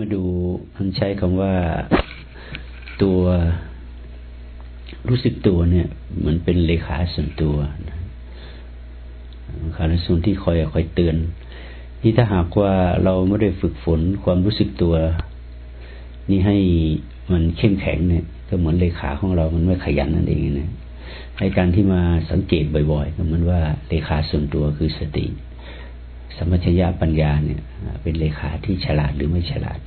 มาดูท่านใช้คำว่าตัวรู้สึกตัวเนี่ยเหมือนเป็นเลขาส่วนตัวเลขาส่วนที่คอยคอยเตือนนี่ถ้าหากว่าเราไม่ได้ฝึกฝนความรู้สึกตัว นี่ให้มันเข้มแข็งเนี่ย ก็เหมือนเลขาของเรามันไม่ขยันนั่นเองนะในการที่มาสังเกตบ่อยๆก็เหมือนว่าเลขาส่วนตัวคือสติ สมัชยะปัญญาเนี่ย เป็นเลขาที่ฉลาดหรือไม่ฉลาด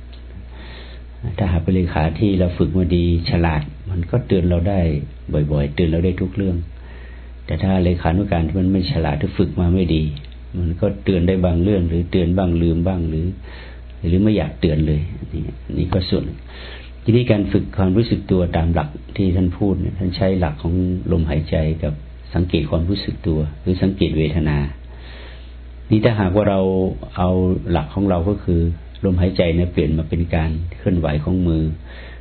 ถ้าหากเป็นเลขาที่เราฝึกมาดีฉลาด มันก็เตือนเราได้บ่อย ๆ เตือนเราได้ทุกเรื่อง แต่ถ้าเลขานุการที่มันไม่ฉลาดที่ฝึกมาไม่ดี มันก็เตือนได้บางเรื่อง หรือเตือนบ้างลืมบ้างหรือ หรือไม่อยากเตือนเลยนี่นี่ก็ส่วนทีนี้การฝึกความรู้สึกตัวตามหลักที่ท่านพูดท่านใช้หลักของลมหายใจกับสังเกตความรู้สึกตัว หรือสังเกตเวทนา นี่ถ้าหากว่าเราเอาหลักของเราก็คือลมหายใจเนี่ยเปลี่ยนมาเป็นการเคลื่อนไหวของมือ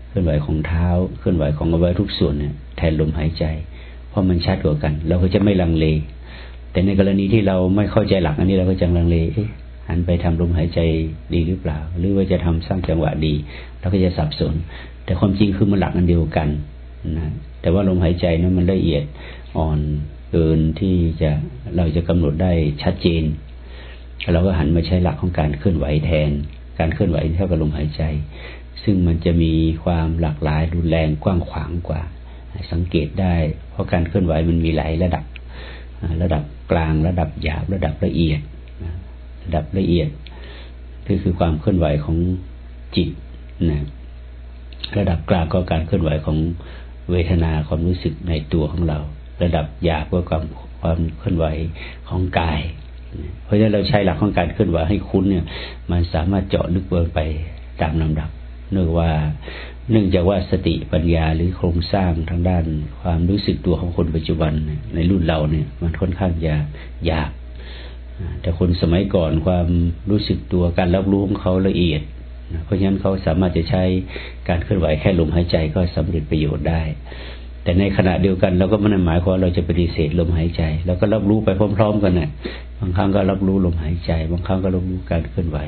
เคลื่อนไหวของเท้า เคลื่อนไหวของอวัยวะทุกส่วนเนี่ยแทนลมหายใจ เพราะมันชัดกว่ากัน เราก็จะไม่ลังเล แต่ในกรณีที่เราไม่เข้าใจหลักอันนี้เราก็จะลังเลหันไปทำลมหายใจดีหรือเปล่า หรือว่าจะทำสร้างจังหวะดีเราก็จะสับสน แต่ความจริงคือมันหลักอันเดียวกันนะแต่ว่าลมหายใจนั้นมันละเอียดอ่อนเกินที่จะเราจะกำหนดได้ชัดเจน เราก็หันมาใช้หลักของการเคลื่อนไหวแทน การเคลื่อนไหวเท่ากับลมหายใจ ซึ่งมันจะมีความหลากหลายรุนแรงกว้างขวางกว่า สังเกตได้ เพราะการเคลื่อนไหวมันมีหลายระดับ ระดับกลาง ระดับหยาบ ระดับละเอียด ระดับละเอียดคือคือความเคลื่อนไหวของจิตนะระดับกลางก็การเคลื่อนไหวของเวทนาความรู้สึกในตัวของเรา ระดับหยาบก็ความความเคลื่อนไหวของกาย เพราะฉะนั้นเราใช้หลักของการเคลื่อนไหวให้คุ้นเนี่ย มันสามารถเจาะลึกลงไปตามลำดับ เนื่องว่า เนื่องจากว่าสติปัญญาหรือโครงสร้างทางด้าน ความรู้สึกตัวของคนปัจจุบันในรุ่นเราเนี่ย มันค่อนข้างจะยาก แต่คนสมัยก่อนความรู้สึกตัวการรับรู้ของเขาละเอียดเพราะฉะนั้นเขาสามารถจะใช้การเคลื่อนไหวแค่ลมหายใจก็สำเร็จประโยชน์ได้ แต่ในขณะเดียวกัน เราก็ไม่ได้หมายความเราจะปฏิเสธลมหายใจเราก็รับรู้ไปพร้อม ๆ กันนะ่ะบางครั้งก็รับรู้ลมหายใจ บางครั้งก็รับรู้การเคลื่อนไหว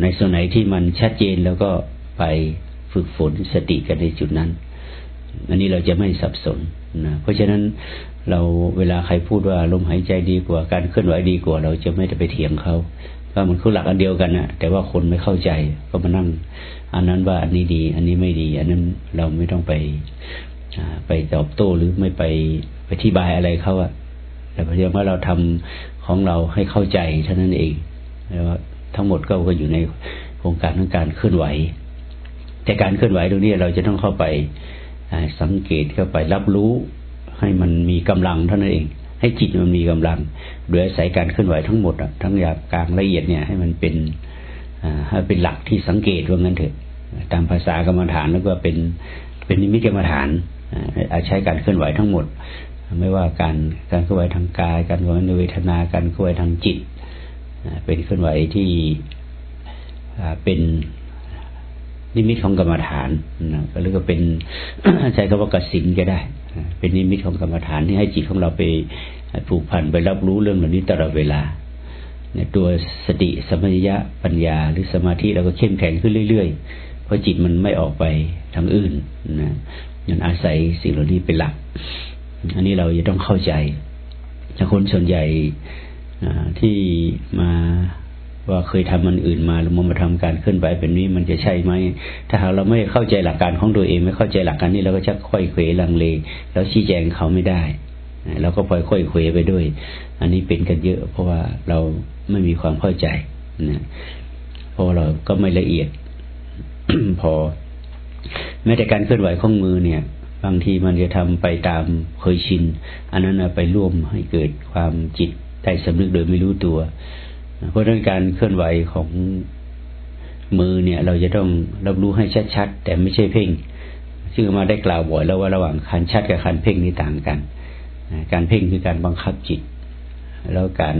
ในส่วนไหนที่มันชัดเจนแล้วก็ไปฝึกฝนสติกันในจุดนั้นอันนี้เราจะไม่สับสนนะเพราะฉะนั้นเราเวลาใครพูดว่าลมหายใจดีกว่าการเคลื่อนไหวดีกว่า เราจะไม่ได้ไปเถียงเขาว่ามันคือหลักอันเดียวกันนะแต่ว่าคนไม่เข้าใจก็มานั่ง อันนั้นว่าอันนี้ดี อันนี้ไม่ดี อันนั้นเราไม่ต้องไป ไปตอบโต้หรือไม่ไปไปอธิบายอะไรเขาอะแต่เพียงว่าเราทำของเราให้เข้าใจเท่านั้นเองแล้วทั้งหมดก็ก็อยู่ในโครงการของการเคลื่อนไหว แต่การเคลื่อนไหวตรงนี้เราจะต้องเข้าไปสังเกตเข้าไปรับรู้ให้มันมีกำลังเท่านั้นเอง ให้จิตมันมีกำลัง โดยอาศัยการเคลื่อนไหวทั้งหมดอะทั้งหยาบกลางละเอียดเนี่ยให้มันเป็นให้เป็นหลักที่สังเกตว่างั้นเถอะ ตามภาษากรรมฐานแล้วก็เป็นเป็นนิมิตกรรมฐาน อาใช้การเคลื่อนไหวทั้งหมด ไม่ว่าการการเคลื่อนไหวทางกาย การเคลื่อนไหวในเวทนาการเคลื่อนไหวทางจิต เป็นเคลื่อนไหวที่เป็นนิมิตของกรรมฐานนะก็เรียกว่าเป็นใช้คำว่ากสินก็ได้ เป็นนิมิตของกรรมฐานที่ให้จิตของเราไปผูกพันไปรับรู้เรื่องเหล่านี้ตลอดเวลาในตัวสติสมัญญะปัญญา หรือสมาธิเราก็เข้มแข็งขึ้นเรื่อยๆ เพราะจิตมันไม่ออกไปทางอื่นนะ มันอาศัยสิ่งเหล่านี้เป็นหลัก อันนี้เราจะต้องเข้าใจคนส่วนใหญ่ที่มาว่าเคยทำมันอื่นมาแล้วมาทำการเคลื่อนไหวแบบนี้มันจะใช่ไหม ถ้าหากเราไม่เข้าใจหลักการของตัวเอง ไม่เข้าใจหลักการนี้เราก็จะค่อยเขวลังเล แล้วชี้แจงเขาไม่ได้เราก็พลอยค่อยเขวไปด้วย อันนี้เป็นกันเยอะ เพราะว่าเราไม่มีความเข้าใจนะเพราะเราก็ไม่ละเอียดพอ แม้แต่การเคลื่อนไหวของมือเนี่ย บางทีมันจะทำไปตามเคยชิน อันนั้นไปร่วมให้เกิดความจิตใต้สำนึกโดยไม่รู้ตัว เพราะนั้นการเคลื่อนไหวของมือเนี่ย เราจะต้องรับรู้ให้ชัดๆ แต่ไม่ใช่เพ่ง ซึ่งมาได้กล่าวบ่อยแล้วว่าระหว่างคันชัดกับคันเพ่งนี่ต่างกัน การเพ่งคือการบังคับจิต แล้วการ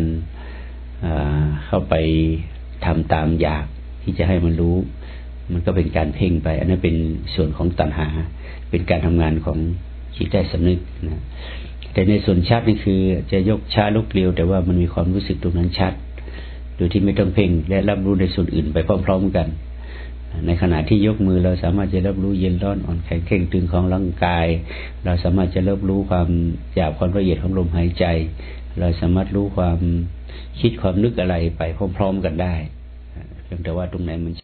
เข้าไปทำตามอยากที่จะให้มันรู้ มันก็เป็นการเพ่งไป อันนั้นเป็นส่วนของตัณหา เป็นการทำงานของจิตใต้สำนึกนะแต่ในส่วนชัดนี่คือ จะยกช้าลุกเร็ว แต่ว่ามันมีความรู้สึกตรงนั้นชัด โดยที่ไม่ต้องเพ่งและรับรู้ในส่วนอื่นไปพร้อม ๆกัน ในขณะที่ยกมือเราสามารถจะรับรู้เย็นร้อนอ่อนแข็งเข่งตึงของร่างกาย เราสามารถจะรับรู้ความหยาบความละเอียดของลมหายใจ เราสามารถรู้ความคิดความนึกอะไรไปพร้อม ๆกันได้เพียงแต่ว่าตรงไหนมัน